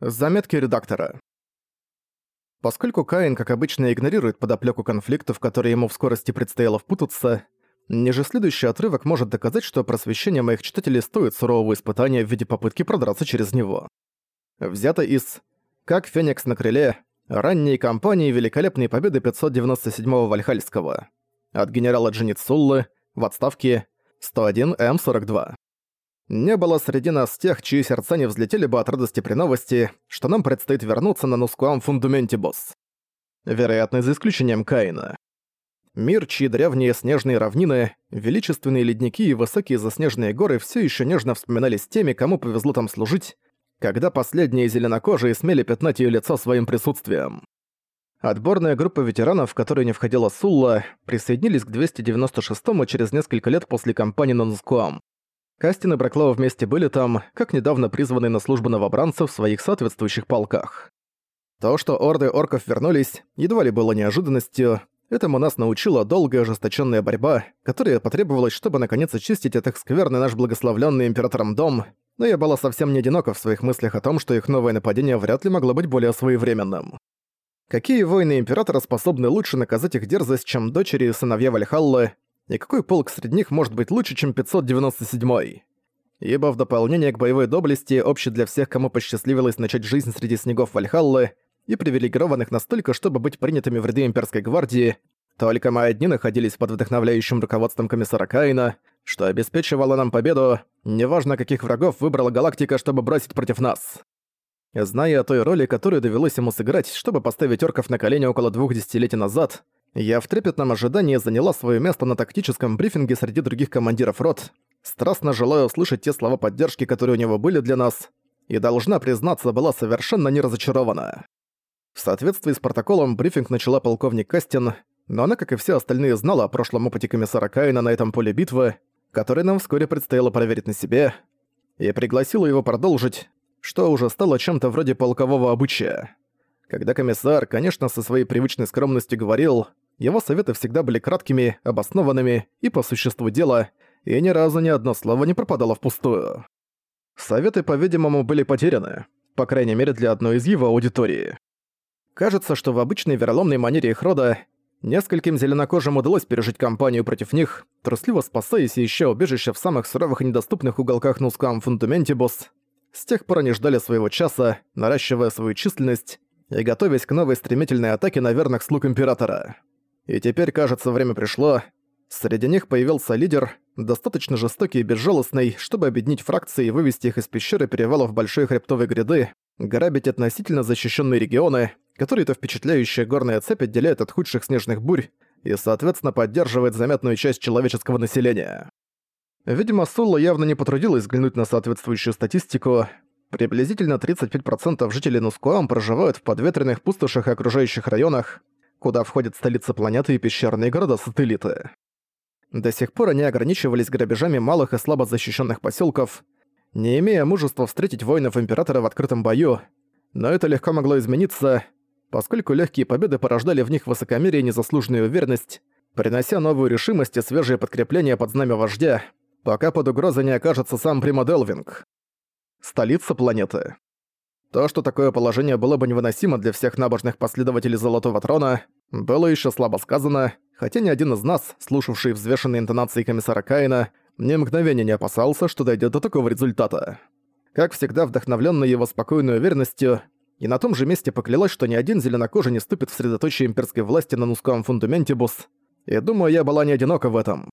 Заметки редактора. Поскольку Каин, как обычно, игнорирует подоплеку конфликта, в который ему в скорости предстояло впутаться, ниже следующий отрывок может доказать, что просвещение моих читателей стоит сурового испытания в виде попытки продраться через него. Взято из «Как Феникс на крыле. Ранние кампании великолепной победы 597-го Вальхальского» от генерала Джиницуллы в отставке 101М42. Не было среди нас тех, чьи сердца не взлетели бы от радости при новости, что нам предстоит вернуться на Нускуам Фундаментибус. Вероятно, за исключением Каина. Мир, чьи древние снежные равнины, величественные ледники и высокие заснеженные горы все еще нежно вспоминались теми, кому повезло там служить, когда последние зеленокожие смели пятнать ее лицо своим присутствием. Отборная группа ветеранов, в которой не входила Сулла, присоединились к 296-му через несколько лет после кампании на Нускуам. Кастин и Браклова вместе были там, как недавно призванные на службу новобранцев в своих соответствующих полках. То, что орды орков вернулись, едва ли было неожиданностью. Этому нас научила долгая ожесточенная борьба, которая потребовалась, чтобы наконец очистить от их скверный наш благословленный императором дом, но я была совсем не одинока в своих мыслях о том, что их новое нападение вряд ли могло быть более своевременным. Какие воины Императора способны лучше наказать их дерзость, чем дочери и сыновья Вальхаллы, и какой полк среди них может быть лучше, чем 597-й? Ибо в дополнение к боевой доблести, общей для всех, кому посчастливилось начать жизнь среди снегов Вальхаллы, и привилегированных настолько, чтобы быть принятыми в ряды имперской гвардии, только мы одни находились под вдохновляющим руководством комиссара Каина, что обеспечивало нам победу, неважно каких врагов выбрала галактика, чтобы бросить против нас. Зная о той роли, которую довелось ему сыграть, чтобы поставить орков на колени около двух десятилетий назад, я в трепетном ожидании заняла свое место на тактическом брифинге среди других командиров рот, страстно желая услышать те слова поддержки, которые у него были для нас, и, должна признаться, была совершенно не разочарована. В соответствии с протоколом брифинг начала полковник Кастин, но она, как и все остальные, знала о прошлом опыте комиссара Каина на этом поле битвы, который нам вскоре предстояло проверить на себе, и пригласила его продолжить, что уже стало чем-то вроде полкового обычая. Когда комиссар, конечно, со своей привычной скромностью говорил, его советы всегда были краткими, обоснованными и по существу дела, и ни разу ни одно слово не пропадало впустую. Советы, по-видимому, были потеряны, по крайней мере для одной из его аудитории. Кажется, что в обычной вероломной манере их рода нескольким зеленокожим удалось пережить кампанию против них, трусливо спасаясь и ища убежище в самых суровых и недоступных уголках Нускам Фундаментибус. С тех пор они ждали своего часа, наращивая свою численность, и готовясь к новой стремительной атаке на верных слуг Императора. И теперь, кажется, время пришло. Среди них появился лидер, достаточно жестокий и безжалостный, чтобы объединить фракции и вывести их из пещеры перевалов Большой Хребтовой гряды, грабить относительно защищенные регионы, которые эта впечатляющая горная цепь отделяет от худших снежных бурь и, соответственно, поддерживает заметную часть человеческого населения. Видимо, Сулла явно не потрудилась взглянуть на соответствующую статистику, Приблизительно 35% жителей Нускуам проживают в подветренных пустошах и окружающих районах, куда входит столица планеты и пещерные города-сателлиты. До сих пор они ограничивались грабежами малых и слабо защищенных поселков, не имея мужества встретить воинов Императора в открытом бою, но это легко могло измениться, поскольку легкие победы порождали в них высокомерие и незаслуженную уверенность, принося новую решимость и свежее подкрепление под знамя вождя, пока под угрозой не окажется сам Прима Делвинг столица планеты. То, что такое положение было бы невыносимо для всех набожных последователей Золотого Трона, было еще слабо сказано, хотя ни один из нас, слушавший взвешенные интонации комиссара Каина, ни мгновения не опасался, что дойдет до такого результата. Как всегда, вдохновленный его спокойной уверенностью, и на том же месте поклялась, что ни один зеленокожий не ступит в средоточие имперской власти на Нускуам Фундаментибус, и думаю, я была не одинока в этом.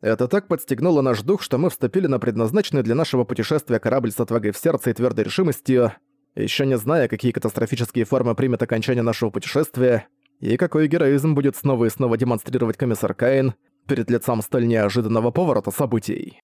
Это так подстегнуло наш дух, что мы вступили на предназначенный для нашего путешествия корабль с отвагой в сердце и твердой решимостью, еще не зная, какие катастрофические формы примет окончание нашего путешествия, и какой героизм будет снова и снова демонстрировать комиссар Каин перед лицом столь неожиданного поворота событий.